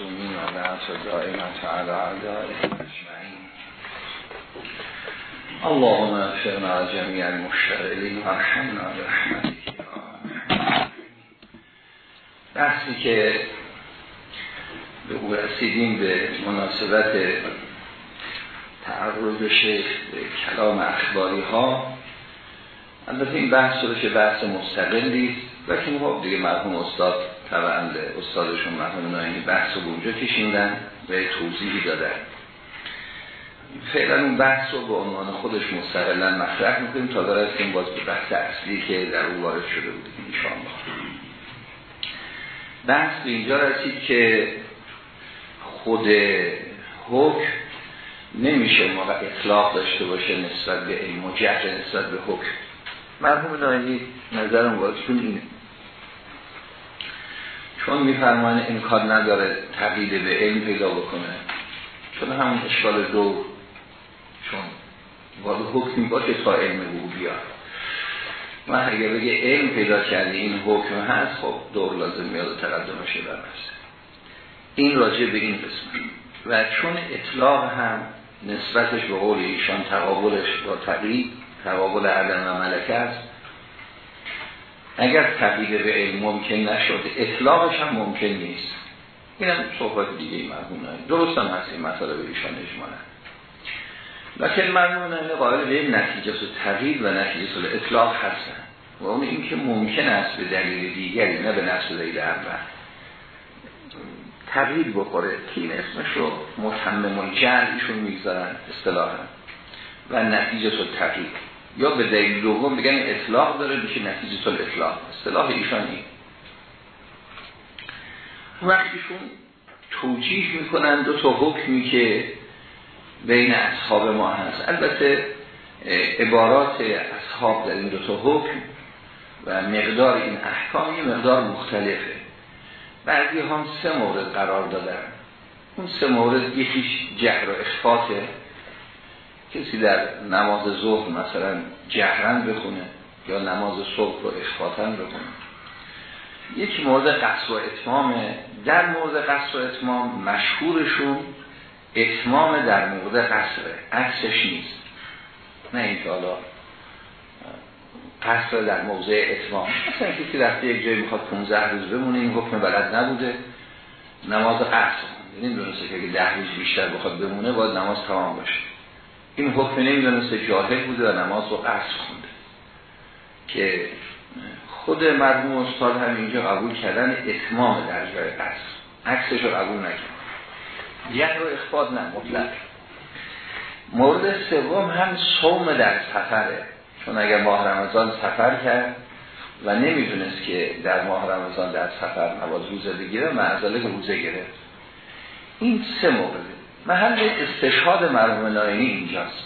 المعصومین و لعنت دائمت علی اعدائهم اجمعین اللهم اغفرنا جميع المشتغلین و ارحمنا برحمتك بحثی که به او رسیدیم به مناسبت تعرض شیخ به کلام اخباری ها البته این بحث رو که بحث مستقلی لیکن خب دیگه مرحوم استاد طبعا استادشون مرحوم نایمی بحث رو اونجا کشیندن و توضیحی دادن. فعلا اون بحث رو به عنوان خودش مستقلا مطرح می‌کنیم تا برسیم باز به بحث اصلی که در اون وارد شده بود انشاءالله بحث به اینجا رسید که خود حکم نمیشه موقع اطلاق داشته باشه نسبت به علم و نسبت به حکم. مرحوم نایمی نظرم واسهتون اینه. چون میفرمان امکان نداره تقیید به علم پیدا بکنه. چون همون اشکال دو چون وارد حکمی باشه تا علم او بیاد. من اگر بگه علم پیدا کردی این حکم هست خب دور لازم میاد و تقدمش هست این راجع به این قسم و چون اطلاق هم نسبتش به قول ایشان تقابلش با تقیید تقابل عدم و ملکه است اگر تبدیل به علم ممکن نشد اطلاقش هم ممکن نیست. این هم صحبت دیگه ای مرمون درست هم هست این مسئله به ایشان اجمالا. لیکن مرمون قائل به نتیجه تغییر و نتیجه اطلاق هستن. و اون این که ممکن است به دلیل دیگری نه به نفس دلیل اول. تغییر بخوره. که این اسمش رو متمم الجر ایشون می‌گذارن اصطلاحا. و نتیجه تغییر. یا به دلیل دوم بگن اطلاق داره میشه نتیجه تل اطلاق اصطلاح ایشانی. وقتیشون توجیح می‌کنن دو تا حکمی که بین اصحاب ما هست. البته عبارات اصحاب در این دو تا حکم و مقدار این احکام یه مقدار مختلفه. بعضی هم سه مورد قرار دادن. اون سه مورد یکیش جهر و اخفاته کسی در نماز ظهر مثلا جهرن بخونه یا نماز صبح رو اخفاتن بخونه. یک مورد قصر و اتمامه در مورد قصر و اتمام مشهورشون اتمام در مورد قصره عکسش نیست. نه این حالا قصر در موضع اتمام. مثلا کسی رفته یک جایی می‌خواد 15 روز بمونه این حکم بلد نبوده. نماز قصر. یعنی دونسته که ده روز بیشتر بخواد بمونه باید نماز تمام باشه. این حکم نمی‌دونسته جاهل بوده و نماز رو قصر خونده. که خود مرحوم استاد هم اینجا قبول کردن اتمام در جای قصر عکسش رو قبول نکرد. یک رو اخفاد نه مطلق. مورد سوم هم صوم در سفره. چون اگر ماه رمضان سفر کرد و نمی‌دونست که در ماه رمضان در سفر نباید روزه بگیره معذاله روزه گرفت. این سه مورده محل استشهاد مرحوم ناینی اینجاست.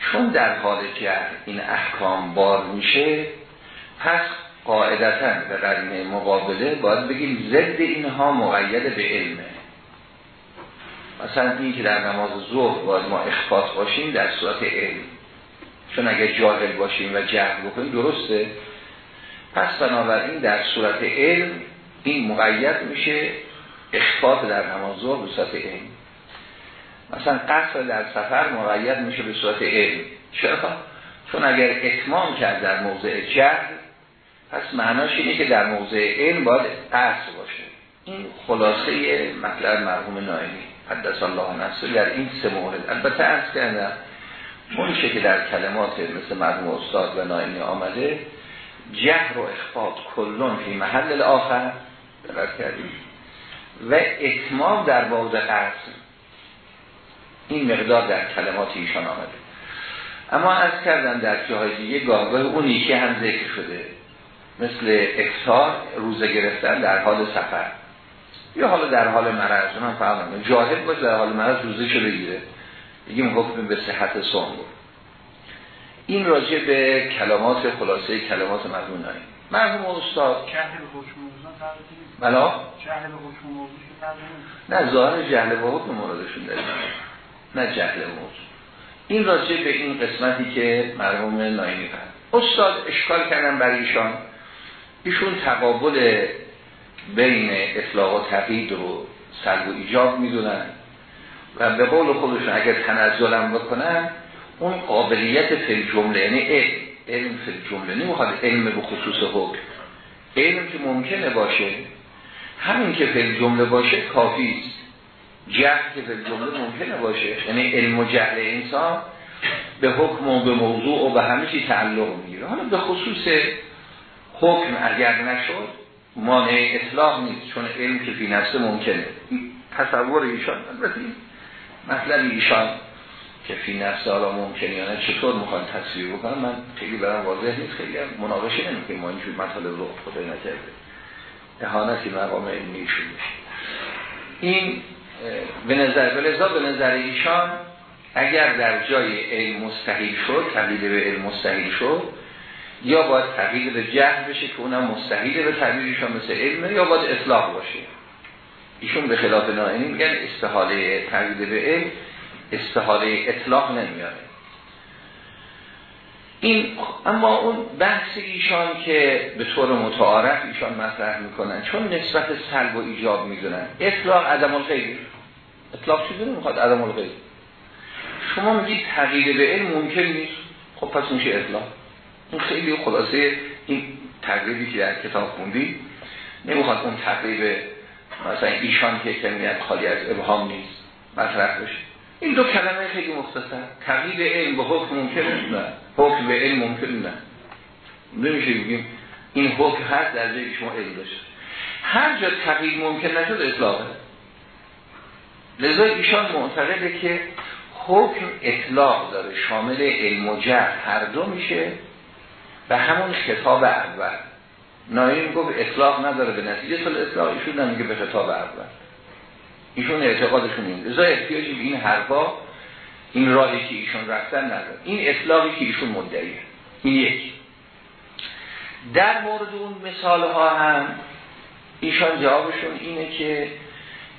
چون در حال جهر این احکام بار میشه پس قاعدتا به قرینه مقابله باید بگیم ضد اینها مقید به علمه. مثلا این که در نماز ظهر باید ما اخفاط باشیم در صورت علم. چون اگر جاهل باشیم و جهل بکنیم درسته. پس بنابراین در صورت علم این مقید میشه اخفاط در نماز ظهر به صورت علم. مثلا قصر در سفر مقید میشه به صورت علم. چرا؟ چون اگر اتمام کرد در موضع جهل پس معناش اینه که در موضع علم باید قصر باشه. این خلاصه مطلب مرحوم نایمی حدث الله نفسه در این سه مورد. البته ارز کردم اون که در کلمات مثل مرحوم استاد و نایمی آمده جهر و اخفاق کلون فی محل آخر درست کردیم. و اتمام در موضع قصر این مقدار در کلمات ایشان آمده. اما از کردم در جاهای دیگه گاهگاه اون یکی هم ذکر شده. مثل افتار روزه گرفتن در حال سفر. یا حالا در حال مرض من فهمم جاهل باشه در حال مرض روزه شو بگیره. بگیم حکم به صحت سوم بود. این راجع به کلمات خلاصه کلمات مرحوم نایی مرحوم استاد. جهل به حکم بلا جهل به حکم موضوع نه ظاهر جهل به حکم مرادشون داریم. نه جهل موضوع. این راجع به این قسمتی که مرحوم نایمی فرد استاد اشکال کردن برای ایشان. ایشون تقابل بین اطلاق و تقیید رو سلب و ایجاب می‌دونن. و به قول خودشون اگر تنزلم بکنن اون قابلیت فی جمله یعنی علم علم فی جمله نمی‌خواد علم به خصوص حکم. علم که ممکنه باشه همین که فی جمله باشه کافی است. جهل که فی جمله ممکنه باشه. یعنی علم و جهل انسان به حکم و به موضوع و به همه چی تعلق می‌گیره. حالا به خصوص حکم اگر نشد مانع اطلاق نیست چون علم که فی نفسه ممکنه. تصور ایشان البته مطلب ایشان که فی نفسه حالا ممکنه یا نه چطور می‌خوان تصویر بکنم من خیلی برام واضح نیست. خیلی مناقشه نمی‌کنیم ما اینجور مطالب رو خدای نکرده. احانتی مقام علمی ایشون این به نظر به نظر ایشان اگر در جای علم مستحیل شد تبدیل به علم مستحیل شد یا باید تبدیل به جهل بشه که اونم مستحیل به تبدیلشان مثل علمه یا باید اصلاح باشه. ایشون به خلاف نائینی میگن استحاله تبدیل به علم استحاله اطلاق نمیاره. این اما اون بحث ایشان که به طور متعارف ایشان مطرح می‌کنن چون نسبت سلب و ایجاب می‌دونن. اطلاق عدم الغیب اطلاق چیزی نمی‌خواد عدم الغیب شما میگید تغییر به علم ممکن نیست. خب پس میشه اطلاق؟ این خیلی خلاصه این تقریبی که در کتاب خوندی. نمی‌خواد اون تقریب مثلا ایشان که کمیت خالی از ابهام نیست. مطرح بشه. این دو کلمه خیلی مختصر. تغییر علم به حکم ممکن نه. حکم به علم ممکن نه. نمیشه بگیم این حکم هست در جای شما علم داشت هر جا تغییر ممکن نشد اطلاقه. لذا ایشان معتقده که حکم اطلاق داره. شامل علم و جهر هر دو میشه و همون خطاب اول. نایم گفت اطلاق نداره به نتیجه سال اطلاق ایشون نمیگه به خطاب اول. ایشون اعتقادشون این رضا احتیاجی به این حرفا این راهی که ایشون رفتن نداره. این اطلاقی که ایشون مدعیه این یک. در مورد اون مثال ها هم ایشان جوابشون اینه که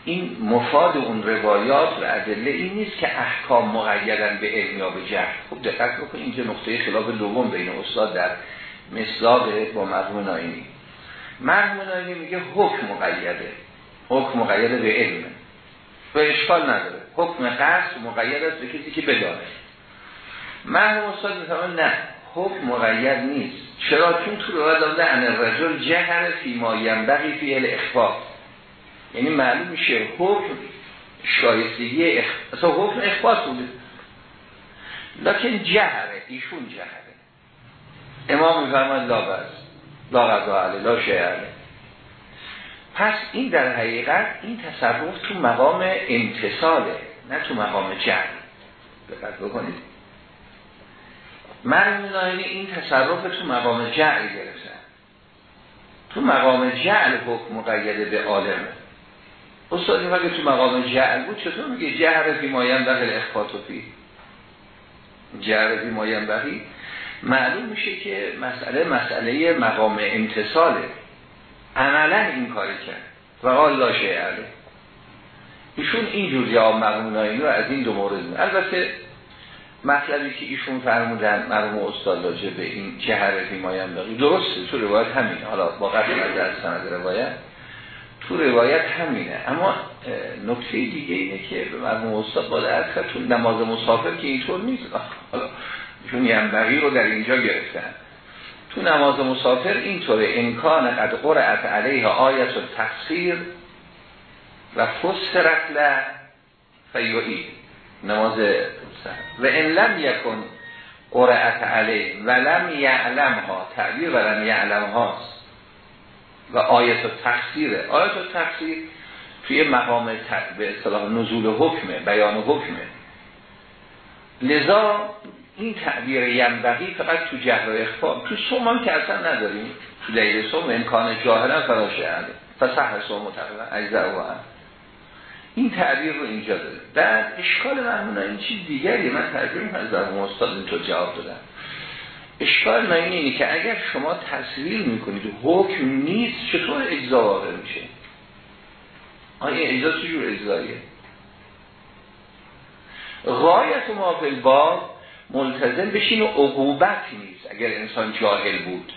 این مفاد اون روایات و ادله این نیست که احکام مقیدن به علم یا به جهل. خب دقت بکنید اینجا نقطه خلاف دوم بین استاد در مصداق با مرحوم ناینی. مرحوم ناینی میگه حکم مقیده. حکم مقیده به علم. و اشکال نداره. حکم قصد مقید است به کسی که بدانه. مرحوم استاد می‌فهمه نه حکم مقید نیست. چرا؟ چون تو روایت داده ان الرجل جهر فی ما ینبغی فی الاخفاء یعنی معلوم میشه حکم شایستگی اخ... اصلا حکم اخفاء بوده. لکن جهره ایشون جهره. امام میفرماید لا بس لا غذا علی لا شعره پس این در حقیقت این تصرف تو مقام امتصاله نه تو مقام جهل دقت بکنید. من این تصرف تو مقام جعل گرفتن تو مقام جعل حکم مقیده به عالمه. استاد اگه تو مقام جعل بود چطور میگه جهر فی مایم داخل اخفاتو فی. جهر معلوم میشه که مسئله مسئله مقام امتصاله. عملا این کاری کرد. و قال لا علی ایشون اینجور جواب مرمون رو از این دو مورد می. البته مطلبی که ایشون فرمودن مرموم استاد لاجه به این جهر مایم داری درسته تو روایت همینه. حالا با قبل از سند روایت تو روایت همینه. اما نکته دیگه اینه که به مرموم استاد با در نماز مسافر که اینطور نیست. حالا ایشون ینبغی رو در اینجا گرفتن. تو نماز مسافر اینطوره. امکان قد قرعت علیه آیت و تفسیر و فسرت له فیوئی نماز و ان لم یکن قرعت علیه و لم یعلم ها تعبیر و لم یعلم هاست و آیت و تفسیره آیت و تفسیر توی مقام به اصطلاح نزول حکمه بیان حکمه لذا این تعبیر ینبغی فقط تو جهر و اخفا. تو سوم که اصلا نداریم. تو لیل سوم امکان جاهلا فراشه هده فسح سوم تقریبا اجزا و هم این تعبیر رو اینجا داره. بعد اشکال مرمون این چیز دیگری من ترجمه از در استاد اینطور جواب دادم اشکال من اینه که اگر شما تصویر می‌کنید حکم نیست چطور اجزا واقع میشه؟ آیا اجزا چجور اجزاییه؟ غایت ما فی الباب ملتزم بشین و عقوبت نیست اگر انسان جاهل بود.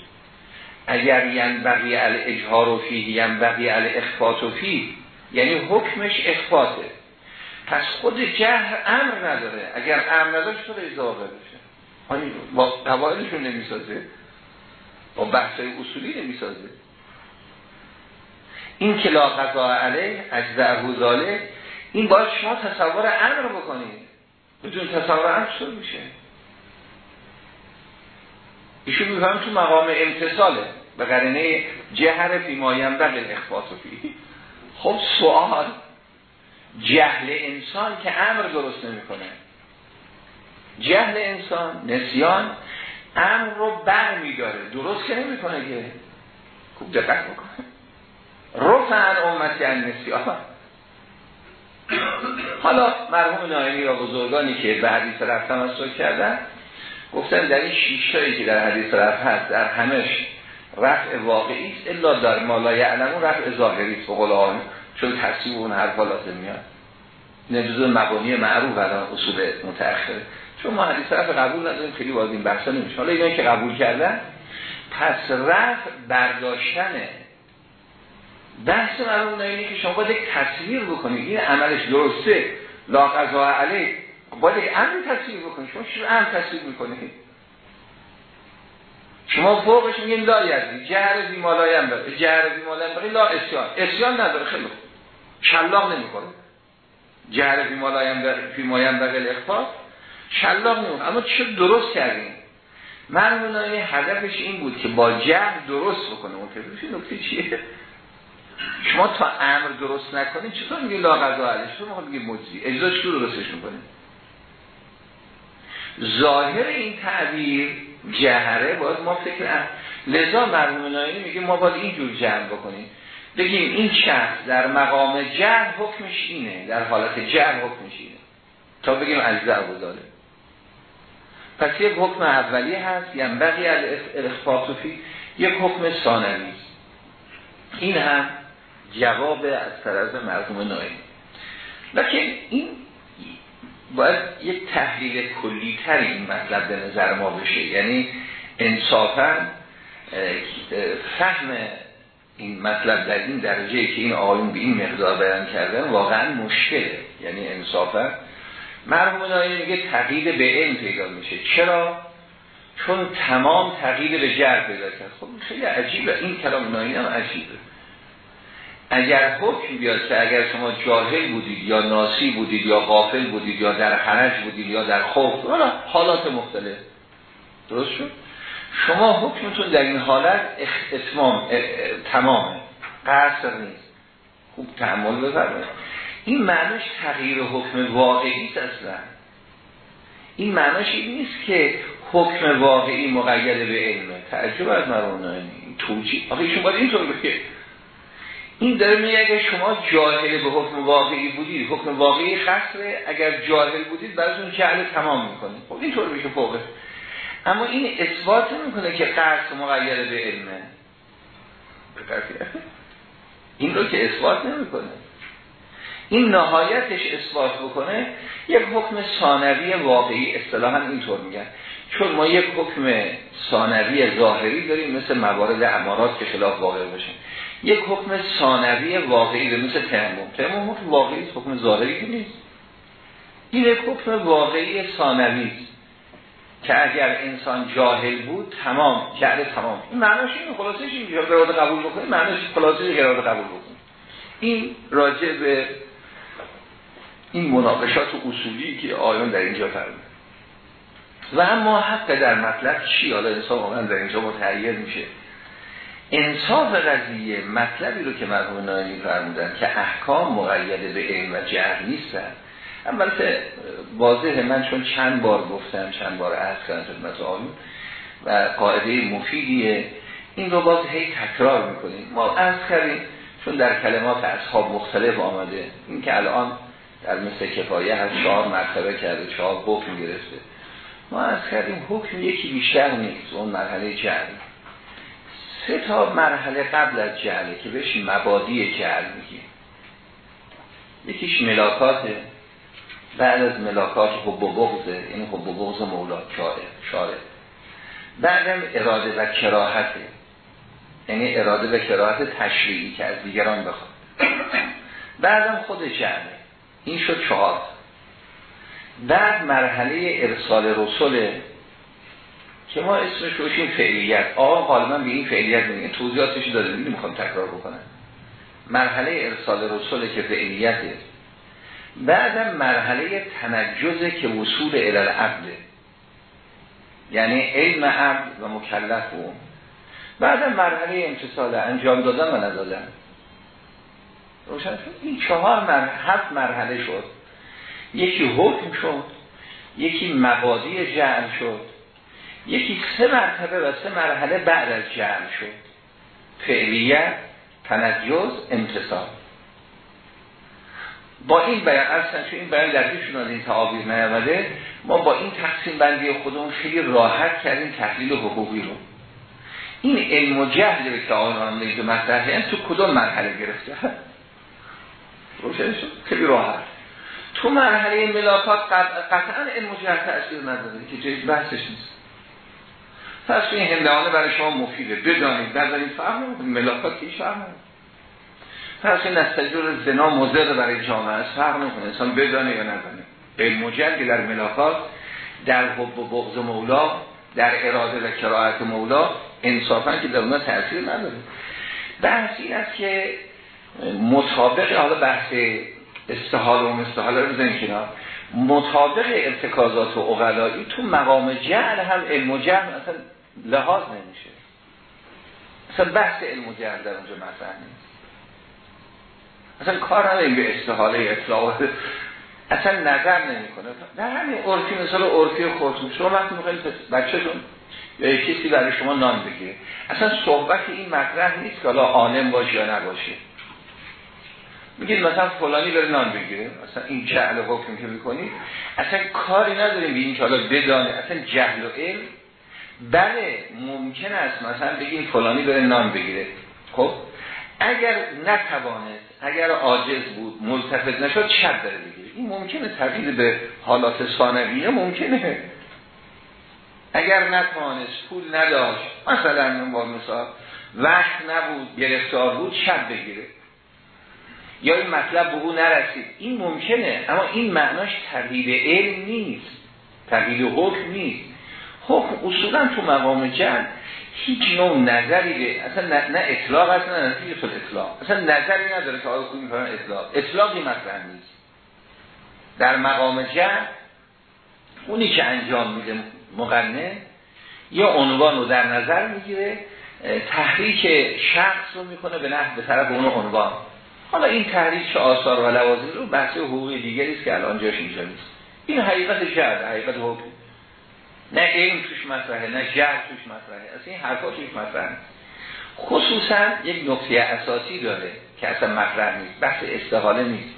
اگر ینبغی ال اجهار و فیه ال اخفات و فیه یعنی حکمش اخفاته پس خود جهر امر نداره. اگر امر نداشت خود اضافه بشه. با قواعدشون نمی‌سازه. با بحث اصولی نمی‌سازه. این که لا قضا علیه از ذهو این باید شما تصور امر بکنید. بدون تصور امر شد میشه؟ ایشون میفهم تو مقام امتصاله به قرنه جهر فیمایم بقل اخفاط فی خب سوال جهل انسان که امر درست نمی‌کنه. جهل انسان نسیان امر رو بر میداره درست که نمی‌کنه که. خوب دقت بکنه رفعن امتی ان نسیان. حالا مرحوم نایمی و بزرگانی که به حدیث رفت تمسک کردن گفتن در این شیشتایی که در حدیث رفت هست در همش رفع واقعی است الا در مالای علمون رفع ظاهری است بقول آن چون تصویب اون حرفا لازم میاد. نجوز مبانی معروف الان اصول متأخره چون ما حدیث رفع قبول نداریم خیلی وارد این بحثا نمیشه حالا اینا که قبول کردن پس رفع برداشتنه بحث مرحوم اینه که شما باید تصویر بکنید. این عملش درسته. لا قضا علی باید امر تصویر بکنید شما چرا امر تصویر می‌کنید شما فوقش میگین لا یزی جهر بی مالایم بره جهر بی مالایم بره لا اسیان. اسیان نداره. خیلی شلاق نمی‌کنه. جهر بی مالایم بره بی مالایم بره اخفاق شلاق نمی‌کنه. اما چه درست کردیم مرمون هدفش این بود که با جهر درست بکنه. اون نکته چیه؟ شما تا امر درست نکنید چطور میگه لا قضا علیه؟ شما میگه مجزی. اجزاش رو درستش می‌کنید ظاهر این تعبیر جهره باید ما فکر لذا مرحوم میگه ما باید اینجور جمع بکنیم. بگیم این شخص در مقام جهر حکمش اینه در حالت جهر حکمش اینه. تا بگیم از بوداره پس یک حکم اولی هست یعنی بقیه الاخفاصفی یک حکم ثانوی. این هم جواب از طرف مرحوم لیکن این باید یک تحلیل کلی تر این مطلب به نظر ما بشه. یعنی انصافا فهم این مطلب در این درجه که این آقایون به این مقدار بیان کردن واقعا مشکله. یعنی انصافا. مرحوم نایینی میگه تقیید به علم پیدا میشه. چرا؟ چون تمام تقیید به جر پیدا کرد. خب خیلی عجیبه. این کلام نایینی هم عجیبه. اگر حکم بیاد که اگر شما جاهل بودید یا ناسی بودید یا غافل بودید یا در حرج بودید یا در خوف حالات مختلف. درست شد؟ شما حکمتون در این حالت اتمام تمامه. قصر نیست. خوب تحمل بفرمایید. این معنیش تغییر حکم واقعی اصلا. این معنیش این نیست که حکم واقعی مقید به علمه. تعجب از مرونه توجیه آخه شما اینطور بگه. این داره میگه اگر شما جاهل به حکم واقعی بودید حکم واقعی خسره اگر جاهل بودید براتون جهل تمام می‌کنید خب اینطور میشه فوقه. اما این اثبات نمی‌کنه که قصد مغیر به علمه. این رو که اثبات نمی‌کنه. این نهایتش اثبات بکنه یک حکم ثانوی واقعی اصطلاحا اینطور میگن. چون ما یک حکم ثانوی ظاهری داریم مثل موارد امارات که خلاف واقع باشه. یک حکم ثانوی واقعی به مثل تیمم. تیمم حکم واقعی حکم ظاهری نیست. این یک حکم واقعی ثانوی که اگر انسان جاهل بود تمام جهل تمام. این معنیش این خلاصش این قرار قبول بکنه معنیش خلاصش قرار قبول بکنه این راجع به این مناقشات اصولی که آیان در اینجا فرمود و اما حق در مطلب چی؟ حالا انسان واقعا در اینجا متعیر میشه. انصاف قضیه مطلبی رو که مرحوم نایمی فرمودن که احکام مقید به علم و جهر نیستن. البته واضحه من چون چند بار گفتم چند بار عرض کردم خدمت آیون و قاعده مفیدیه این رو باز هی تکرار می‌کنیم. ما عرض کردیم چون در کلمات اصحاب مختلف آمده این که الان در مثل کفایه هست چهار مرتبه کرده چهار حکم گرفته. ما از کردیم حکم یکی بیشتر نیست اون مرحله جهل سه تا مرحله قبل از جهله که بهش مبادی جهل میگیم. یکیش ملاکاته بعد از ملاکات حب و بغضه یعنی حب و بغض مولا شاره بعدم اراده و کراهته. یعنی اراده و کراهت تشریعی که از دیگران بخواد. بعدم خود جمعه این شد چهار بعد مرحله ارسال رسوله که ما اسمش روشیم فعلیت. آقا غالبا به این فعلیت میگه توضیحاتش داده. نمی‌خوام تکرار بکنم. مرحله ارسال رسوله که فعلیته. بعدم مرحله تنجزه که وصول الال عبده یعنی علم عبد و مکلف اون بعدم مرحله امتصال. انجام دادن و ندادن. روشن این چهار مرحله مرحله شد. یکی حکم شد. یکی مبادی جعل شد. یکی سه مرتبه و سه مرحله بعد از جعل شد. فعلیت تنجز امتصال با این بیان اصلا چون این بیان در از این تعابیر نیامده ما با این تقسیم بندی خودمون خیلی راحت کردیم تحلیل حقوقی رو. این علم و جهل که آقایان که مطرحه تو کدوم مرحله گرفته؟ روشن خیلی راحت. تو مرحله ملاقات قطعا علم و جهل تأثیر نداره که جایی بحثش نیست. پس این هندانه برای شما مفیده. بدانید. نظرین فهم ملاقات که فهم پس این نستجور زنا مزر برای جامعه است. فرق نکنه انسان بدانه یا ندانه. علم که در ملاقات در حب و بغض مولا در اراده و کراعت مولا انصافا که در اونها تأثیر نداره. بحث این است که مطابق حالا بحث استحال و مستحال رو بزنیم مطابق ارتکازات و اغلایی تو مقام جعل هم علم و جعل اصلا لحاظ نمیشه. اصلا بحث علم و جعل در اونجا مطرح نیست. اصلا کار نداریم به استحاله اطلاعات اصلا نظر نمی‌کنه. در همین عرفی مثال عرفی خودتون. شما وقتی می‌خواید بچه‌تون یا کسی برای شما نان بگیره اصلا صحبت این مطرح نیست که حالا عالم باشه یا نباشه. میگید مثلا فلانی بره نان بگیره. اصلا این جهل حکم که می‌کنید اصلا کاری نداریم به این که حالا بدانه. اصلا جهل و علم بله ممکن است مثلا بگیم فلانی بره نان بگیره. خب؟ اگر نتوانست اگر عاجز بود ملتفت نشد شب داره بگیره این ممکنه تبدیل به حالات ثانویه ممکنه. اگر نتوانست پول نداشت مثلا با مثال وقت نبود گرفتار بود شب بگیره. یا این مطلب به او نرسید. این ممکنه اما این معناش تغییر علم نیست. تغییر حکم نیست. حکم اصولا تو مقام جمع هیچ نوع نظری به اصلا نه, نه اطلاق هست نه نتیجه تو اطلاق. اصلا نظری نداره که آقای خوب میفرن اطلاق. اطلاقی مطرح نیست. در مقام جمع اونی که انجام میده مقنه یا عنوان رو در نظر می‌گیره تحریک شخص رو می‌کنه به نحو به طرف اون عنوان. حالا این تحریک آثار و لوازم رو بحث حقوقی دیگری است که الان جاش اینجا نیست. این حقیقت شهر حقیقت حقوق نه علم توش مطرحه نه جهل توش مطرحه اصلا این حرفا توش مطرحه. خصوصا یک نقطه اساسی داره که اصلا مطرح نیست بحث استحاله نیست.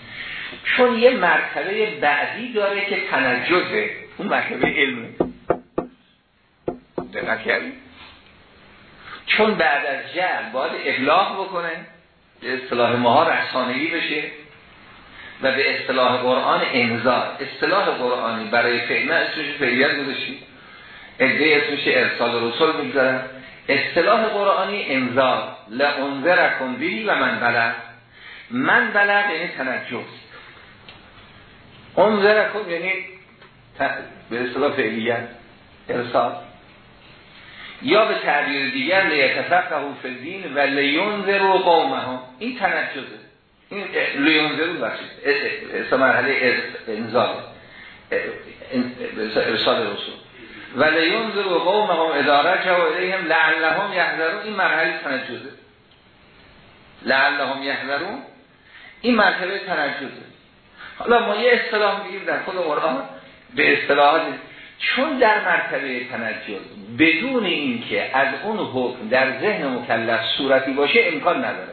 چون یه مرتبه بعدی داره که تنجزه. اون مرتبه علمه. دقت کردی؟ چون بعد از جهل باید ابلاغ بکنه به اصطلاح ماها رسانهی بشه و به اصطلاح قرآن انذار اصطلاح قرآنی برای فعلا اسمش فعلیت گذاشتیم ادعای اسمش ارسال رسول می‌گذارن اصطلاح قرآنی انذار لانذرکم بی و من بلغ. من بلغ یعنی تنجز انذرکم یعنی به اصطلاح فعلیت ارسال. یا به تعبیر دیگر لیتفقه فی الدین و لیونذر قومه این تنجزه این لیونذر بخشید. اصلا مرحله انزال. ارسال رسول. و لیونذر قومه اداره که و الیهم لعلهم یحذرون این مرحله تنجزه لعلهم یحذرون این مرحله تنجزه حالا ما یه اصطلاح میگیم در خود قرآن به اصطلاحات چون در مرتبه تنجز بدون اینکه از اون حکم در ذهن مکلف صورتی باشه امکان نداره.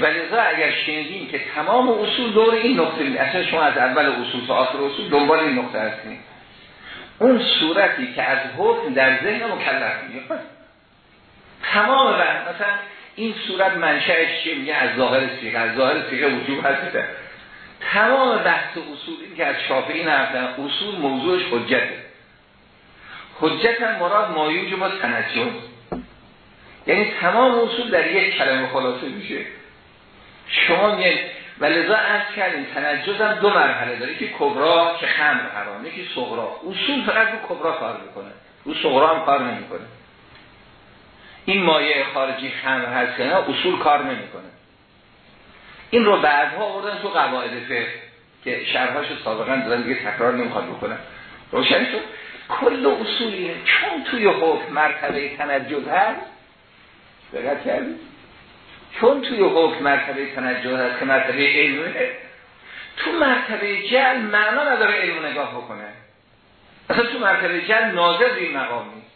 و لذا اگر شنیدیم که تمام اصول دور این نقطه اصلا شما از اول اصول تا آخر اصول دنبال این نقطه هستیم اون صورتی که از حکم در ذهن مکلف میگه. تمام وقت مثلا این صورت منشأش چیه؟ میگه از ظاهر سیغه از ظاهر سیغه وجوب هست. تمام بحث این که از شافعی نرفتن اصول موضوعش حجته. حجت هم مراد مایوج با تنجز یعنی تمام اصول در یک کلمه خلاصه میشه. شما میگه و لذا کردیم تنجز هم دو مرحله داره که کبرا که خمر حرامه که صغرا. اصول فقط رو کبرا کار می‌کنه. رو صغرا هم کار نمی‌کنه. این مایه خارجی خمر هست که نه اصول کار نمی‌کنه. این رو بعدها آوردن تو قواعد فقه که شرحاش سابقا دادن دیگه تکرار نمی‌خواد بکنه روشن شد؟ کل اصولیه. چون توی حکم مرتبه تنجز هست دقت کردید؟ چون توی حکم مرتبه تنجز هست که مرتبه علمه تو مرتبه جل معنا نداره علم نگاه بکنه. اصلا تو مرتبه جل ناظر این مقام نیست.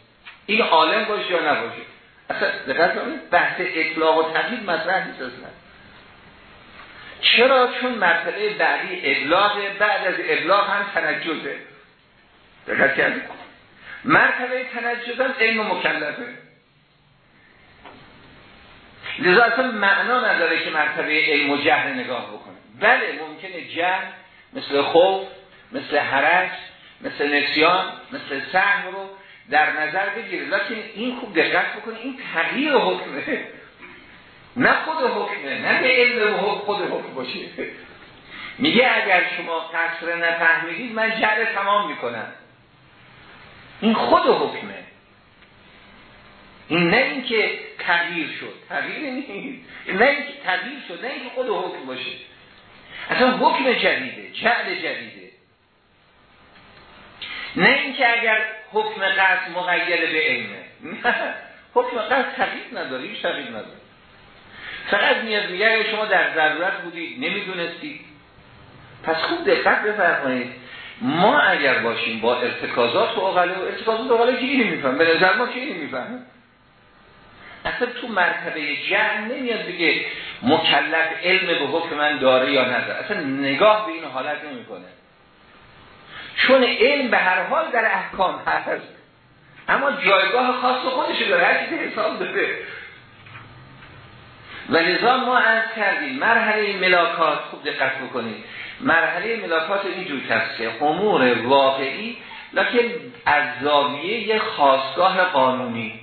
این عالم باشه یا نباشه. اصلا دقت بحث اطلاق و تقیید مطرح نیست اصلا. چرا؟ چون مرتبه بعدی ابلاغ بعد از ابلاغ هم تنجزه. دقت کردید؟ مرتبه تنجز هم علم مکلفه. لذا اصلا معنا نداره که مرتبه علم و جهل نگاه بکنه. بله ممکنه جهل مثل خوف مثل حرج مثل نسیان مثل سهم رو در نظر بگیره. لیکن این خوب دقت بکنه این تغییر حکمه. نه خود حکمه نه به علم خود حکم باشه. میگه اگر شما قصر نفهمیدید من جهل تمام می‌کنم. این خود حکمه. نه اینکه تغییر شد. تغییر نیست. نه اینکه تغییر شد نه اینکه خود حکم باشه. اصلا حکم جدیده جعل جدیده. نه اینکه اگر حکم قصد مقید به علمه حکم قصد تغییر نداره هیچ تغییر نداره. فقط میاد میگه اگر شما در ضرورت بودید نمی‌دونستید پس خوب دقت بفرمایید. ما اگر باشیم با ارتکازات و اقله و ارتکازات و اقله که اینی میفهم به نظر ما که اینی میفهم اصلا تو مرتبه جمع نمیاد بگه مکلف علم به حکم من داره یا نداره. اصلا نگاه به این حالت نمی‌کنه. چون علم به هر حال در احکام هست. اما جایگاه خاص خودش داره. هر حساب داره. و لذا ما از کردیم مرحله ملاکات خوب دقت بکنید. مرحله ملاکات اینجور کسه امور واقعی لکن از زاویه خواستگاه قانونی.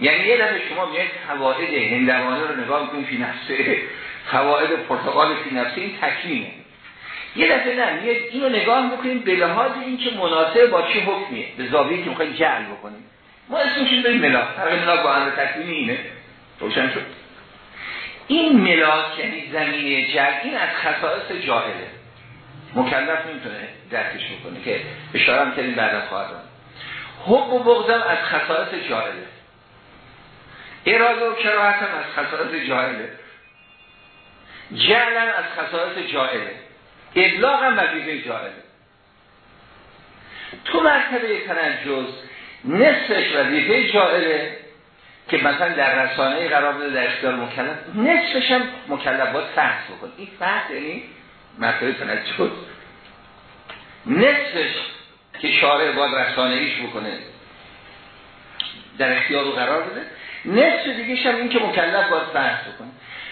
یعنی یه دفعه شما میاد فواید هندوانه رو نگاه می‌کنید فی نفسه فواید پرتقال فی نفسه این تکمینه یه دفعه نه میاد اینو نگاه می‌کنیم به لحاظ این که مناسب با چه حکمیه. به زاویه که می‌خوایم جعل بکنیم ما اسمش بریم ملاک. فرق ملاک با امر تکمینی اینه. روشن شد. این ملاک یعنی زمینه جعل این از خصائص جاهله. مکلف نمی‌تونه درکش بکنه که اشاره هم کردیم بعد خواهد حب و بغضم از خصائص جاهله. اراده و کراهت هم از خصائص جاهله؟ جعل از خصائص جاهله. ابلاغ هم وظیفه جاهله. تو مرتبه تنجز نصفش وظیفه جاهله که مثلا در رسانه قرار بده در اختیار مکلف نصفش هم مکلف باید فحص بکن این فحص یعنی مرتبه تنجز. نصفش که شارع باید رسانه ایش بکنه در اختیار رو قرار بده. نصف دیگه هم این که مکلف باید بحث بکنه.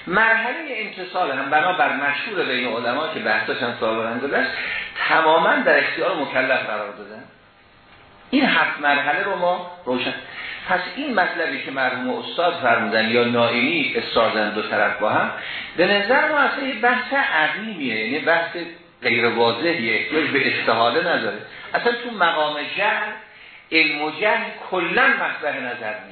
مرحله انتصال هم بنابر مشهور بین علما که بحثاش هم سابقا داده تماما در اختیار مکلف قرار دادن. این هفت مرحله رو ما روشن پس این مطلبی که مرحوم استاد فرمودن یا نائمی استادن دو طرف با هم به نظر ما اصلا یه بحث عقیمیه یعنی بحث غیر واضحیه احتیاج به استحاله نداره اصلا تو مقام جهل علم و جهل کلا مطرح نظر نیست.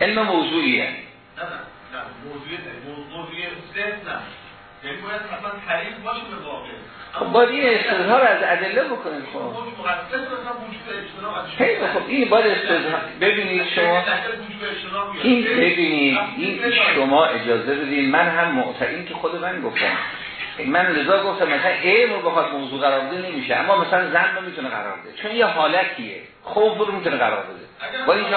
علم موضوعیه. نه نه موضوعی موضوعی نه. یعنی باید تعریف باشه به واقع. خب باید این استظهار از ادله بکنید خب. خیلی خب این باید استظهار ببینید شما این ببینید این شما اجازه بدید. من هم معتقین که خود من گفتم. من لذا گفتم مثلا علم رو بخواد موضوع قرار بده نمیشه. اما مثلا زن رو می‌تونه قرار بده. چون یه حالتیه. خوف رو می‌تونه قرار بده. با اینکه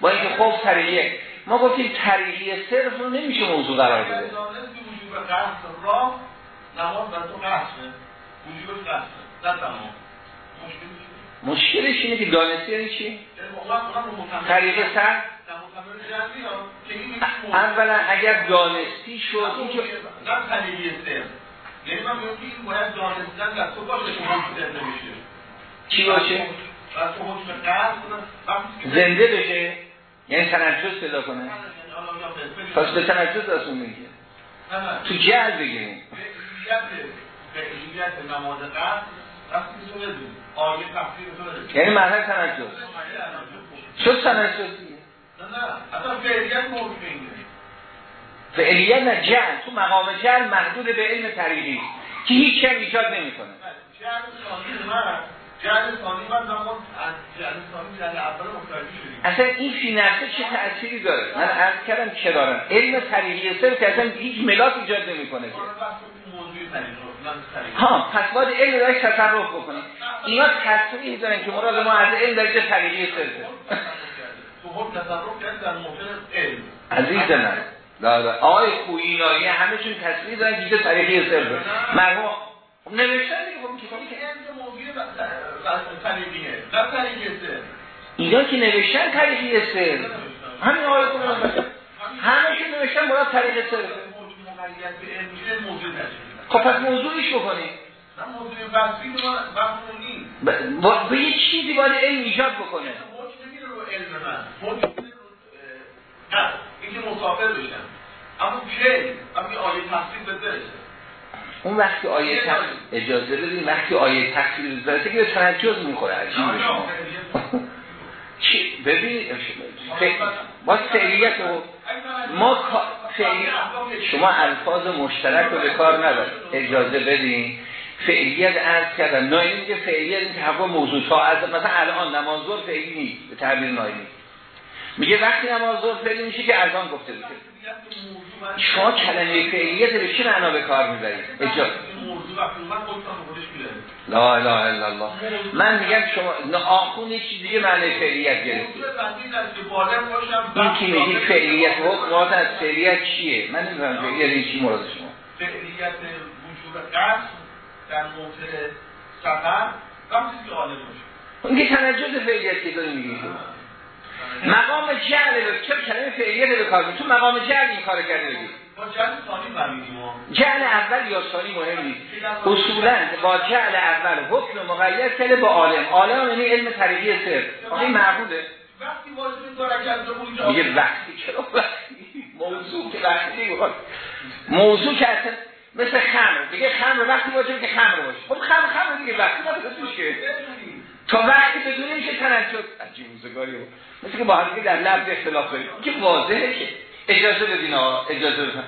با اینکه خوف سریعه ما گفتیم طریقی صرف رو نمیشه موضوع قرار بده. مشکلش اینه که دانستی یعنی چی؟ طریق سر؟ اولا اگر دانستی شد این که نه طریقی سر یعنی من این باید دانستن در تو باشه نمیشه. چی باشه؟ زنده بشه؟ یعنی تنجس پیدا کنه. پس به تنجس اصلا میگه تو جهل بگیریم. یعنی مرحله تنجس شد نه اصلا فعلیت نه جهل. تو مقام جهل محدود به علم طریقی که هیچ کم ایجاد ثانی من جهل ثانی من زمان جهل ثانی جهل اول متوجه شدیم. اصلا این فی نفسه چه تأثیری داره؟ من عرض کردم چه دارم؟ علم طریقی سر که اصلا هیچ ملاک ایجاد نمی‌کنه ها پس باید علم داشت تصرف بکنیم. اینا تصریح دارن که مراد ما از علم در طریقی سر عزیز من آقای خویینایی همه چون تصریح دارن که طریقی سر مرحوم نوشتن دیگه خب کتابی که اینا که نوشتن طریقی سر. همین آقای خویینایی همه که نوشتن مراد طریق سر. خب پس موضوعیش بکنیم. به یه چیزی باید علم ایجاد بکنه. اینکه مسافر بشن اما کی اما آیه تفسیر بده اون وقتی آیه تفسیر اجازه بدین وقتی آیه تفسیر برسه که به تنجز می‌خوره؟ عجیب چی؟ ببین ما فعلیت رو ما شما الفاظ مشترک رو به کار ندارید اجازه بدین. فعلیت عرض کردن. نایی میگه فعلیت این تحقیق موضوع تا از مثلا الان نماز ظهر فعلی نیست به تعبیر نایی میگه وقتی نماز ظهر فعلی میشه که ارزان گفته بشه شما کلمه فعلیت به چه معنا به کار می‌برید؟ اجازه لا اله الا الله. من میگم شما آخون چیز دیگه معنی فعلیت گرفتید این که میگید فعلیت حکمات از فعلیت چیه؟ من نمی‌دونم فعلیت این چی مراد شما. فعلیت وجود قصد در موقع سفر وقتی که عالم باشه اون که تنجز فعلیت که داری میگید مقام جعل رو چه کلمه فعلیت به کار تو مقام جعل این کار کرده بگید جعل اول یا ثانی مهم نیست. اصولا با جعل اول حکم مقید کرده با عالم. عالم یعنی علم طریقی سر این معبوده میگه وقتی. چرا وقتی؟ موضوع که وقتی موضوع که اصلا مثل خمر. دیگه خمر وقتی باشه که خمر باشه. خب خمر خمر دیگه وقتی. باشه. که تا وقتی بدونه میشه تنجد عجیب روزگاری مثل که با هم در لفظ اختلاف داریم. که واضحه که اجازه بدین آقا. اجازه بدین.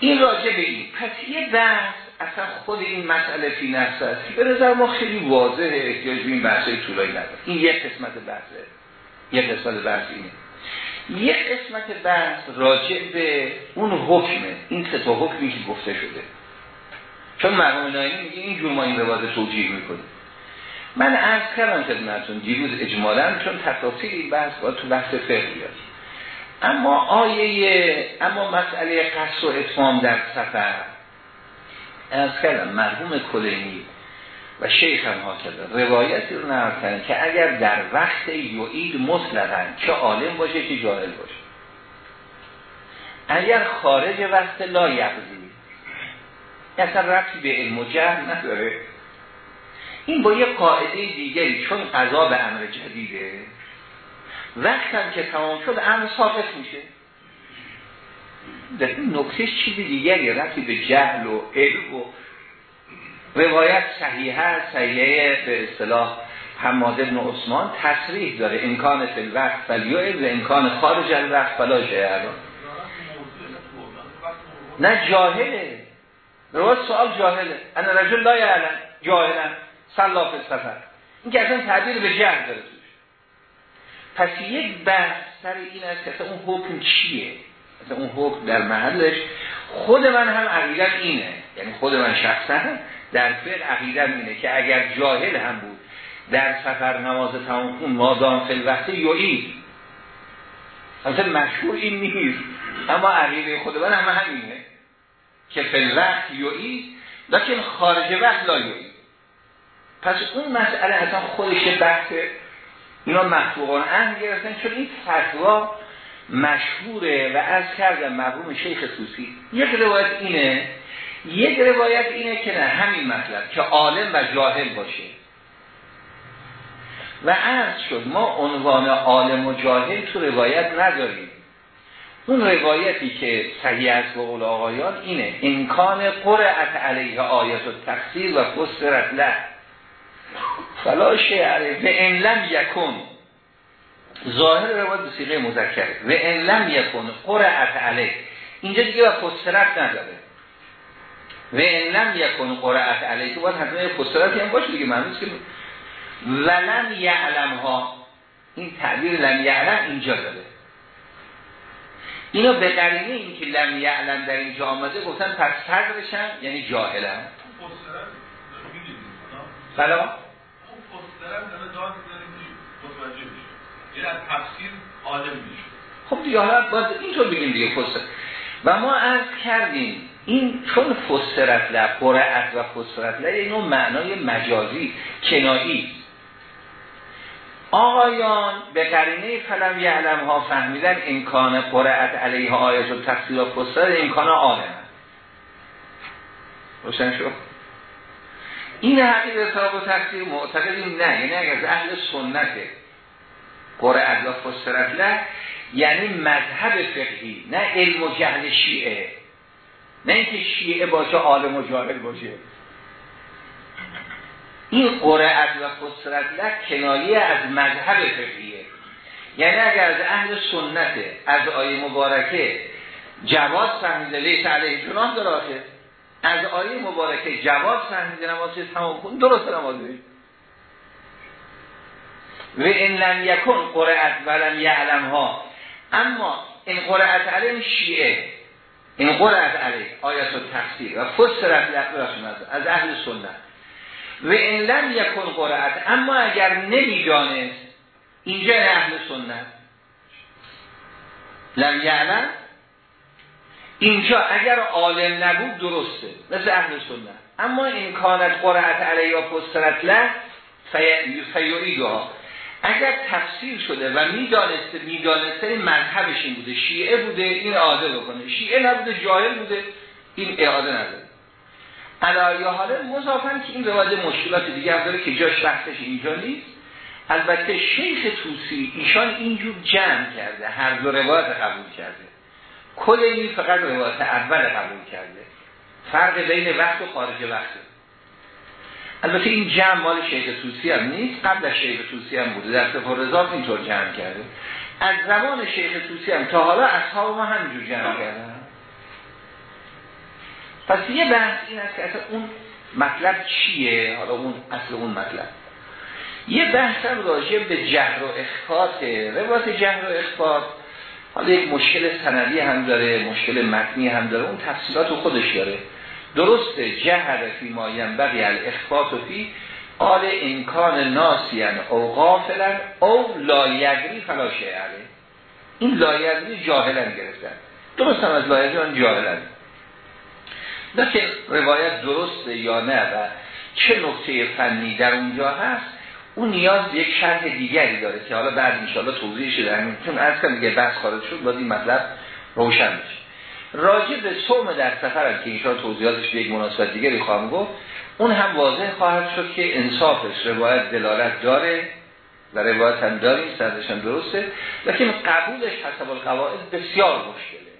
این راجع به این. پس یه بحث اصلا خود این مسئله فی نفس است. که به نظر ما خیلی واضحه. احتیاج به این بحثای طولایی نداره. این یک قسمت بحثه. یک قسمت بحث اینه. یک قسمت بحث راجع به اون حکمه این سه تا حکمی که گفته شده. چون مرحوم نایمی میگه این جور ما این روایت توجیه می‌کنیم من عرض کردم خدمتتون دیروز اجمالا چون تفاصیل این بحث باید تو بحث فقه بیاد اما آیه اما مسئله قصر و اتمام در سفر. از کردم مرحوم کلینی و شیخ هم ها کرده روایتی رو نرد که اگر در وقت یوئید مطلقا چه عالم باشه که جاهل باشه. اگر خارج وقت لا یقضی اصلا رفتی به علم و جهل نداره. این با یه قاعده دیگری چون قضا به امر جدیده وقتم که تمام شد امر ساقط میشه. در این نکتهش چیزی دیگری رفتی به جهل و علم و روایت صحیحه صحیحه به اصطلاح حماد ابن عثمان تصریح داره. امکان فی الوقت فلیعب و امکان خارج الوقت فلا شهر نه جاهله. روایت سوال جاهله. انا رجل لا یعلم. جاهلا. سلاف سفر. این که اصلا تعبیر به جهل داره توش. پس یک بحث سر این است که اون حکم چیه؟ مثلا اون حکم در محلش خود من هم عقیدم اینه. یعنی خود من شخصا در فقه عقیدم اینه که اگر جاهل هم بود در سفر نماز تمام خون مادام فی الوقت یعید. البته مشهور این نیست. اما عقیده خود من همه همینه که فی وقت یوئی لیکن خارج وقت لا یوئی پس اون مسئله اصلا خودش بحث اینا محبوبان اهم گرفتن چون این فتوا مشهوره و از کردم مرحوم شیخ توسی یک روایت اینه یک روایت اینه که نه همین مطلب که عالم و جاهل باشه. و عرض شد ما عنوان عالم و جاهل تو روایت نداریم. اون روایتی که صحیح است به قول آقایان اینه امکان قرعت علیه آیت و تفسیر و فسرت له. فلا شعر و ان لم یکن. ظاهر روایت به سیغه مذکر. و ان لم یکن قرعت علیه اینجا دیگه و فسرت نداره. و ان لم یکن قرعت علیه که باید حتما فسرتی هم باشه دیگه معنی که ولم یعلم ها این تعبیر لم یعلم اینجا داره. اینا به قرینه این که لم یعلم در اینجا آمده گفتن پس صدرشن یعنی جاهلن. بلا اون خب دیگه حالا باید اینطور بگیم دیگه فسر و ما از کردیم این چون فسرت لب قرعت و فسرت لب اینو معنای مجازی کنایی. آقایان به قرینه فلم یعلم ها فهمیدن امکان قرعت علیه آیت و تفسیر و فسرت امکان آدم روشن شد؟ این حقیق اصحاب و تفسیر معتقدیم نه یعنی اگر از اهل سنت قرعت و فسرت لب یعنی مذهب فقهی نه علم و جهل شیعه نه اینکه شیعه باشه عالم و جاهل باشه. این قرعت و فسرت لک کنایه از مذهب فقهیه. یعنی اگر از اهل سنت از آیه مبارکه جواز فهمیده لیس علیه جناه داره از آیه مبارکه جواز فهمیده نماز تمام کن درست نماز و این لم یکن قرعت ولم یعلم ها اما این قرعت علیه شیعه. این قرعت علیه. آیت و تفسیر. و فسرت لک از اهل سنت. و این لم یکن قرعت اما اگر نمی‌دانست اینجا اهل سنت. لم یعلم؟ اینجا اگر عالم نبود درسته مثل اهل سنت. اما این کانت قرعت علیه و فسرت له فیعیدها. اگر تفسیر شده و می‌دانسته می‌دانسته مذهبش این بوده شیعه بوده این اعاده بکنه. شیعه نبوده جاهل بوده این اعاده نداره. علایه حاله مضافن که این روایت مشکلات دیگه داره که جاش بحثش اینجا نیست. البته شیخ توسی ایشان اینجور جمع کرده هر دو روایت قبول کرده. کل این فقط روایت اول قبول کرده. فرق بین وقت و خارج وقت. البته این جمع مال شیخ توسی هم نیست. قبل از شیخ توسی هم بوده. در سفر رضا اینطور جمع کرده. از زمان شیخ توسی هم تا حالا اصحاب ما همینجور جمع کردن. پس یه بحث این است که اصلا اون مطلب چیه؟ حالا اون اصل اون مطلب. یه بحث هم راجع به جهر و اخفاط روایت جهر و اخفاط حالا یک مشکل سندی هم داره مشکل متنی هم داره اون تفصیلات خودش داره. درسته جهر فی مایم بقی الاخفاط و فی آل امکان ناسیان او غافلن او لایگری فلا شعره این لایگری جاهلن گرفتن. درست هم از لایگری جاهلن لیکن روایت درسته یا نه و چه نقطه فنی در اونجا هست؟ اون نیاز یک شرح دیگری داره که حالا بعد انشاءالله توضیحش در چون از کم دیگه بحث خارج شد باید این مطلب روشن بشه راجع به صوم در سفر هم که انشاءالله توضیحاتش به یک مناسبت دیگری خواهم گفت اون هم واضح خواهد شد که انصافش روایت دلالت داره و روایت هم داریم سردش هم درسته لیکن قبولش حسب القواعد بسیار مشکله.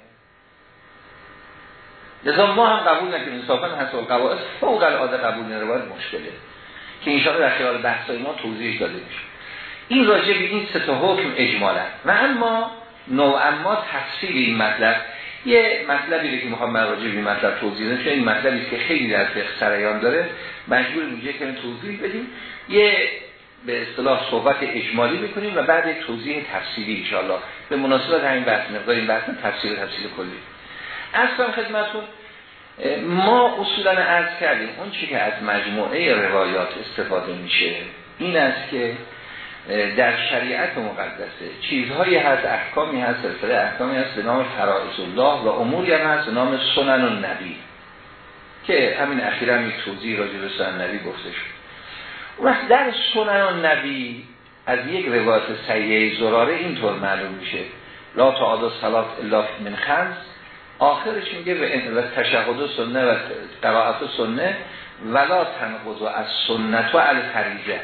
لذا ما هم قبول نکنیم انصافا حسب القواعد فوق العاده قبول روایت مشکله. که انشاءالله در خلال بحثای ما توضیح داده میشه. این راجع به این سه تا حکم اجمالا. و اما نوعا ما تفصیل این مطلب. یه مطلبی که می‌خوام من راجع به این مطلب توضیح بدم چون این مطلبی که خیلی در فقه سریان داره مجبور اینجا که توضیح بدیم یه به اصطلاح صحبت اجمالی بکنیم و بعد توضیح تفصیلی ان به مناسبت همین بحث مقدار این بحث تفصیل تفصیل کلی. اصلا خدمتون ما اصولا عرض کردیم اون چی که از مجموعه روایات استفاده میشه این است که در شریعت مقدسه. چیزهایی هست احکامی هست سلسله احکامی هست به نام فرائض الله و اموری هم هست به نام سنن النبی که همین اخیرا یک توضیح راجع به سنن نبی گفته شد. وقت در سنن نبی از یک روایت سیعه زراره اینطور معلوم میشه. لا تعالی صلات الا من خمس. آخرش میگه و تشهد سنه و قرائت سنه ولا تنقض از سنت و الفریضه.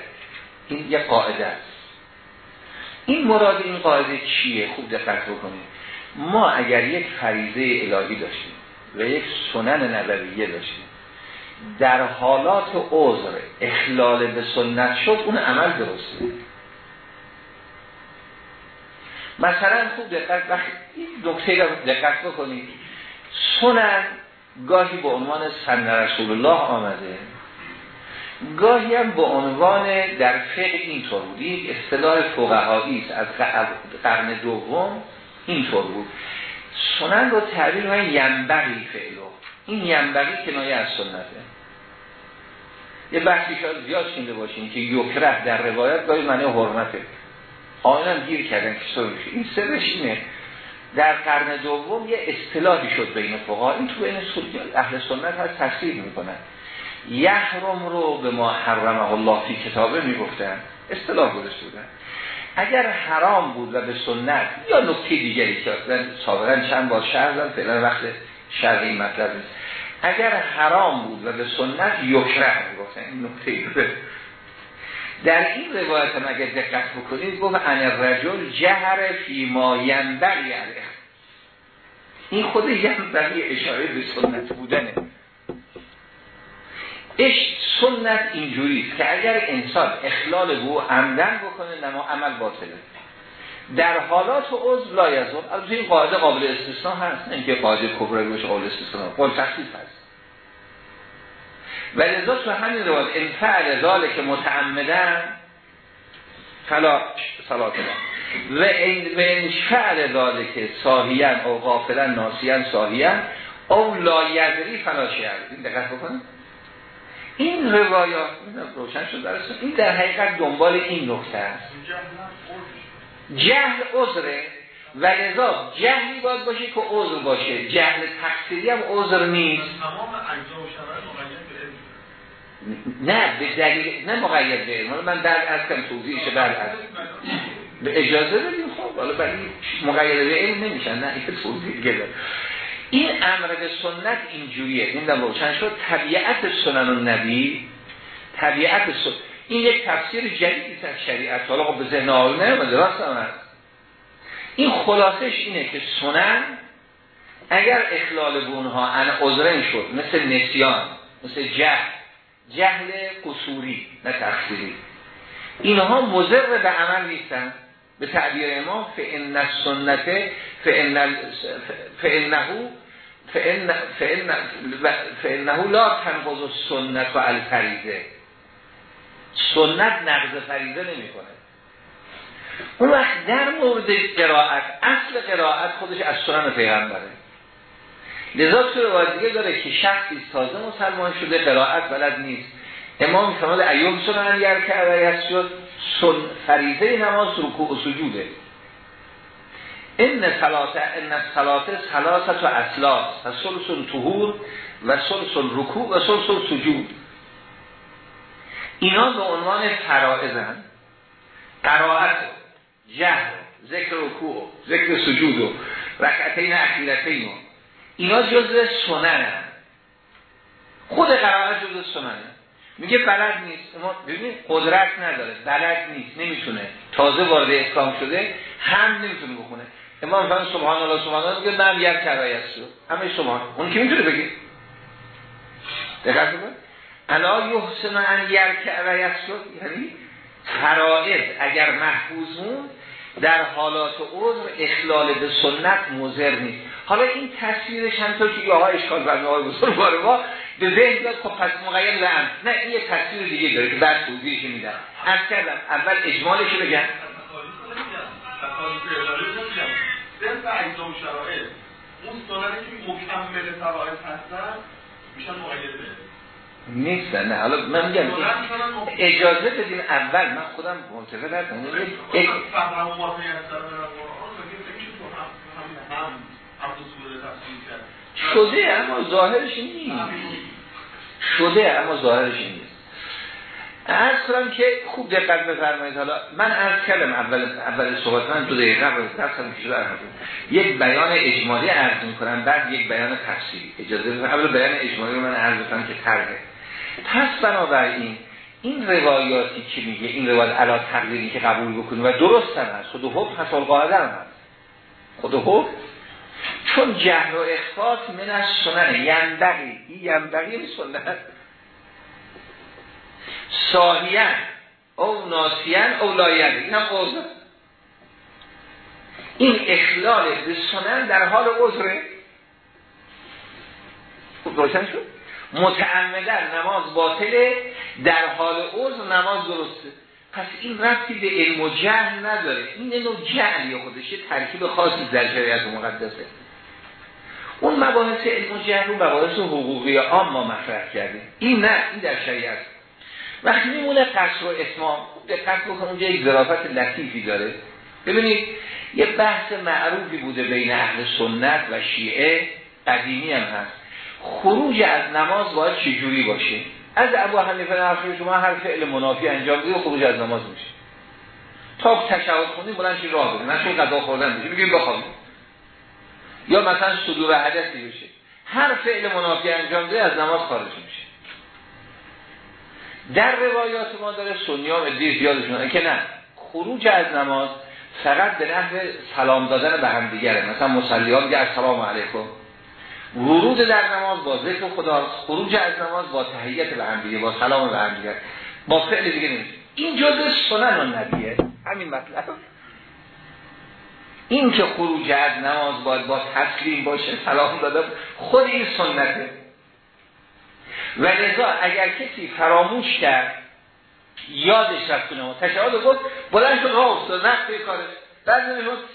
این یه قاعده است. این مراد این قاعده چیه؟ خوب دقت بکنید. ما اگر یک فریضه الهی داشتیم و یک سنن نبویه داشتیم در حالات عذر اخلال به سنت شد اون عمل درسته مثلا خوب دقت وقتی این نکته رو دقت بکنید. سنن گاهی به عنوان سن رسول الله آمده گاهی هم به عنوان در فقه اینطور بود. این اصطلاح فقهایی است. از قرن دوم اینطور بود. سنن رو تعبیر من ینبغی فعلو این ینبغی کنایه از سنته. یه بحثی شاید زیاد شنده باشین که یکره در روایت گاهی معنی حرمته. آنم گیر کردن که این سرش اینه. در قرن دوم یه اصطلاحی شد بین فقها. این تو بین اهل سنت هست تفسیر می‌کنن. یحرم رو به ما حرمه الله فی کتابه می‌گفتن. اصطلاح گذاشته بودن. اگر حرام بود و به سنت یا نکته دیگری که سابقا چند بار شهر فعلا وقت شرح این مطلب نیست. اگر حرام بود و به سنت یکره می‌گفتن این نکته در این روایت هم اگر دقت بکنید گفت ان الرجل جهر فی ما ینبغی این خود ینبغی اشاره به سنت بودنه. اش سنت اینجوری که اگر انسان اخلال به عمدن بکنه نما عمل باطله در حالات عضو لا یزون از این قاعده قابل استثناء هست نه اینکه قاعده کبرا باشه قابل استثناء. قول تخصیص هست. و لذا تو همین روایت ان فعل ذالک متعمدن فلا صلات و ان فعل ذالک ساهیان او غافلا ناسیان ساهیان او لا یدری فلا شعر این دقت بکنید. این روایات روشن شد درست این در حقیقت دنبال این نکته است. جهل عذره. و لذا جهلی باید باشه که عذر باشه. جهل تقصیری هم عذر نیست. نه به دلیل نه مقید به علم من در از کم توضیحش بعد از به اجازه بدیم. خب حالا برای مقید به علم نمیشن. نه این توضیح گله این امر به سنت اینجوریه. این در روشن شد. طبیعت سنن نبی طبیعت سنن این یک تفسیر جدیدی از شریعت. حالا خب به ذهن آقای نمیده راست این خلاصش اینه که سنن اگر اخلال به اونها ان عذرن شد مثل نسیان مثل جهل جهل قصوری نه تفسیری. اینها مضر به عمل نیستن. به تعبیر امام فإن السنت فإن فإنه فإن فإن فإنه لا تنقض السنت و الفریضه. سنت نقض فریضه نمی‌کنه. اون وقت در مورد قرائت اصل قرائت خودش از سنن پیغمبره. لذا تو روایت داره که شخصی تازه مسلمان شده قرائت بلد نیست. امام کمال ایوم سنن یر کرده شد سن فریضه نماز رکوع و سجوده. این صلاته این صلاته صلاته و اصلاس و سلسل طهور و سلسل رکوع و سلسل سجود. اینا به عنوان فرائزن قرائت جهر ذکر رکوع ذکر سجود و رکعتین اخیرتین. اینا جزء سنن خود قرائت جزء سننه. میگه بلد نیست. ما ببینید قدرت نداره. بلد نیست. نمی‌تونه. تازه وارد اسلام شده هم نمی‌تونه بخونه. امام فرمان سبحان الله سبحان الله میگه من یک کرایت شد همه شما اون که می‌تونه بگه؟ دقت کن الا یحسن ان یک کرایت شد یعنی فرائض اگر محفوظ در حالات عذر اخلال به سنت مضر نیست. حالا این تصویرش هم تو که یاها اشکال بر آقای بزرگوار ما به ذهن داد خب پس مغیر لعن نه این یه تصویر دیگه داره که بعد توضیحش میدم از کردم اول اجمالش رو بگم اون سننه که مکمل هستن میشن نیستن نه حالا من میگم اجازه بدین اول من خودم منتظر هستم شده اما ظاهرش نیست. شده اما ظاهرش نیست. ارز کنم که خوب دقت بفرمایید. حالا من عرض کردم اول اول صحبت من دو دقیقه قبل شده یک بیان اجمالی عرض می‌کنم بعد یک بیان تفصیلی اجازه بدید اول بیان اجمالی رو من عرض کنم که طرحه. پس بنابراین این روایاتی که میگه این روایت علا تقلیدی که قبول بکنیم و درست هم هست. خود حب حسال قاعده هم هست. خود حب چون جهل و اخفاط من از سنن یندقی این یندقی سنت. ساهیان او ناسیان او لایه این هم این اخلال به سنن در حال عذره. خوب روشن شد؟ متعمدن نماز باطله در حال عذر نماز درسته. پس این رفتی به علم و جهل نداره. این نوع جهل یا خودش ترکیب خاصی در شریعت مقدسه. اون مباحث علم و جهل و مباحث حقوقی عام ما مطرح کردیم. این نه این در شریعت. وقتی میمونه قصر و اتمام دقت بکن اونجا یک ظرافت لطیفی داره. ببینید یه بحث معروفی بوده بین اهل سنت و شیعه قدیمی هم هست. خروج از نماز باید چجوری باشه؟ از ابو حنیفه نرخی شما هر فعل منافی انجام بدید خروج از نماز میشه. تا تشهد خونی بلند چی راه بده. نه چون غذا خوردن بشه بگیم بخوابید یا مثلا صدور حدثی بشه هر فعل منافی انجام بده از نماز خارج میشه. در روایات ما داره سنیا و دیر زیادشون که نه خروج از نماز فقط به نحو سلام دادن به هم دیگره مثلا مسلیان میگه السلام علیکم. ورود در نماز با ذکر خدا خروج از نماز با تحییت به هم دیگه با سلام به هم دیگه. با فعل دیگه نمیشه این جزء سنن نبیه. همین مطلب. این که خروج از نماز باید با تسلیم باشه سلام دادن خود این سنته. و لذا اگر کسی فراموش کرد یادش رفت کنه تشهد گفت بلند شد راه افتاد رفت به کارش بعد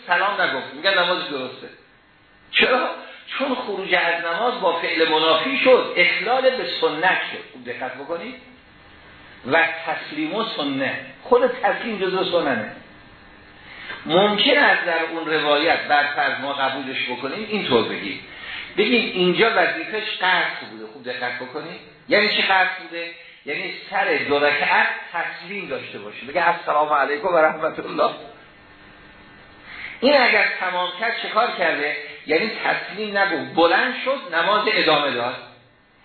سلام نگفت. میگن نماز درسته. چرا؟ چون خروج از نماز با فعل منافی شد اخلال به سنت شد. خوب دقت بکنید. و تسلیم و سنه. خود تسلیم جزو سننه. ممکن است در اون روایت بر فرض ما قبولش بکنیم اینطور بگیم. بگیم اینجا وظیفش قصد بوده. خوب دقت بکنید. یعنی چی قصد بوده؟ یعنی سر دو تسلیم داشته باشه. بگه السلام علیکم و رحمت الله. این اگر تمام کرد چه کار کرده؟ یعنی تسلیم نگو. بلند شد نماز ادامه داد.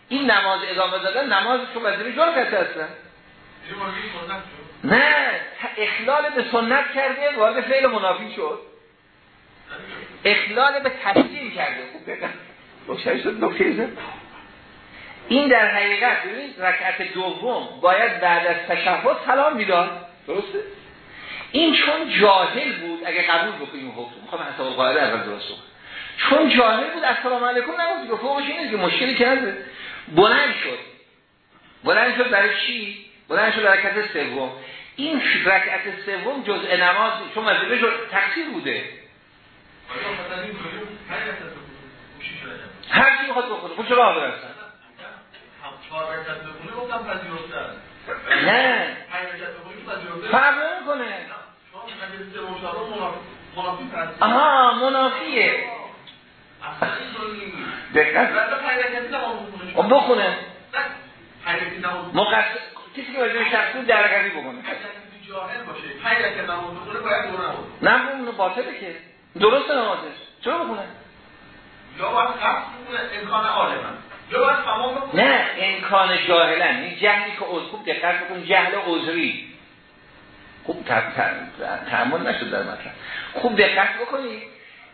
این نماز ادامه دادن نماز تو وظیفه جور کرده اصلا نه. اخلال به سنت کرده وارد فعل منافی شد. اخلال به تسلیم کرده. خوب شد نکته این در حقیقت ببینید رکعت دوم باید بعد از تشهد سلام می‌داد. درسته؟ این چون جاهل بود اگه قبول بکنیم حکم. می‌خوام حساب قاعده اول درست چون جاهل بود السلام علیکم نگفت که فوقش اینه که مشکلی کرده. بلند شد. بلند شد برای چی؟ بلند شد رکعت سوم. این رکعت سوم جزء نماز چون وظیفه شد تقصیر بوده. هر چی می‌خواد بخوره خود چرا حاضر هستن؟ نه. فرق نمی‌کنه. آها منافیه. دقت. خب بخونه. مقصد کسی که وجه شخصی درگری بکنه. نه اون باطله که. درست نمازش چرا بخونه؟ یا باید قصد امکان عالمن باید نه امکان جاهلن. این جهلی که عذر خوب دقت بکن جهل عذری خوب تعمل نشد در مطلب. خوب دقت بکنید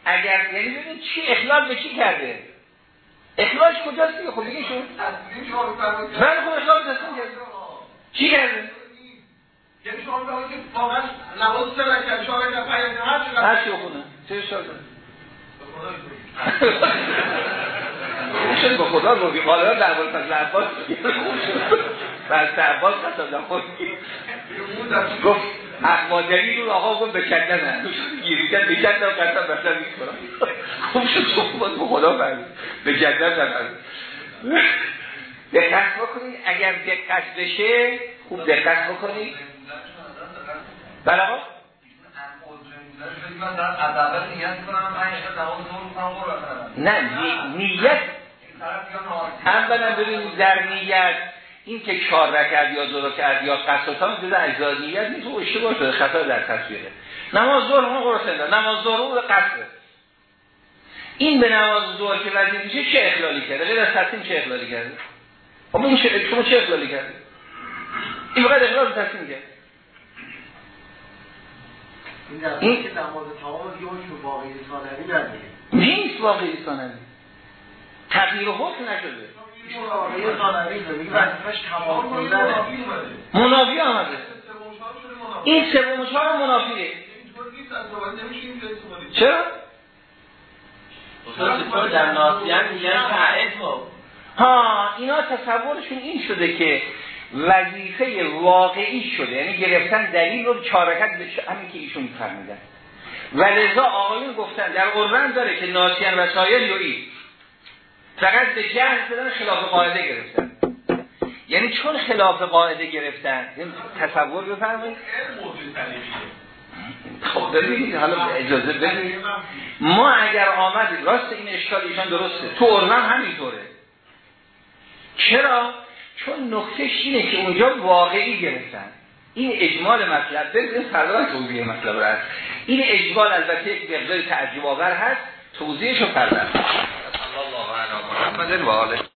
اگر یعنی ببینید چی اخلال به چی کرده؟ اخلاش کجاست دیگه؟ خب شون من خب اخلال تصمیم کرده چی کرده یعنی شما به که واقعا هر چی چه داره؟ شد با خدا گفتیم حالا در مورد فضل عباس فضل عباس گفت مادری رو آقا گفت بکندن هم. گیری کرد بکندن و قسم بسر نیست کنم. خوب شد خوب با خدا فرد بکندن هم دقت بکنید اگر دقت بشه خوب دقت بکنید. بله آقا. نه نیت. اولا ببینید در نیت این که چهار رکعت یا دو رکعت یا قصدان جز اجزا نیت نیست او اشتباه شده خطا در تصویره. نماز ظهر اون قرص نماز ظهر اون قصده این به نماز ظهر که وزیر میشه چه اخلالی کرده؟ غیر از تصمیم چه اخلالی کرده؟ اما این شما چه اخلالی کرده این فقط اخلال تصمیم کرده این که نماز تمام اون واقعی ثانوی نداره. نیست واقعی ثانوی تغییر حکم نشده. منافی آمده. این سوم چهار منافیه. چرا؟ در میگن ها اینا تصورشون این شده که وظیفه واقعی شده. یعنی گرفتن دلیل رو چارکت به همین که ایشون فرمیدن و لذا آقایون گفتن در قرآن داره که ناسیان و سایر یوی فقط به جهل بدن خلاف قاعده گرفتن. یعنی چون خلاف قاعده گرفتن تصور بفرمایید. خب حالا اجازه ببینید ما اگر آمدید راست این اشکال ایشان درسته. تو ارمن همینطوره. چرا؟ چون نقطه اینه که اونجا واقعی گرفتن. این اجمال مطلب ببینید فردا توضیح مطلب هست. این اجمال البته یک مقدار تعجب آور هست. توضیحشو فردا الله محمد و آله